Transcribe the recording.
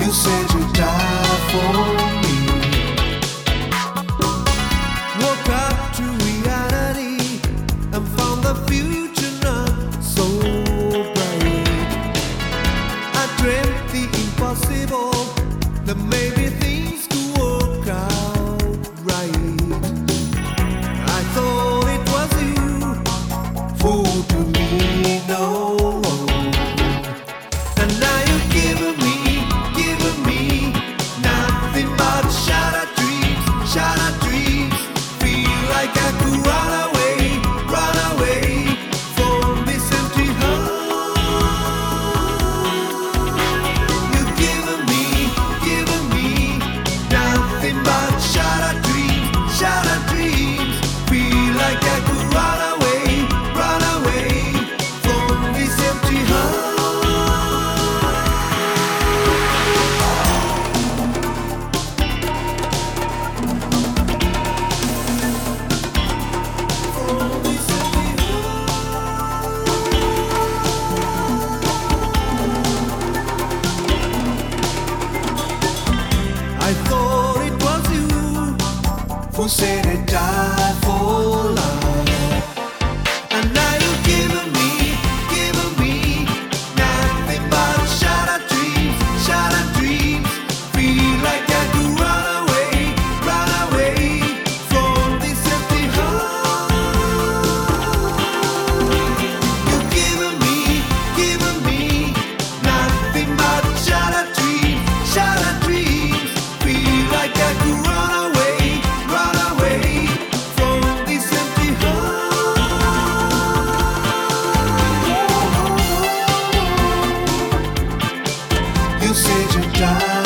You said you'd die for me. Woke up to reality and found the future not so bright. I dreamt the impossible maybe. said it. drive.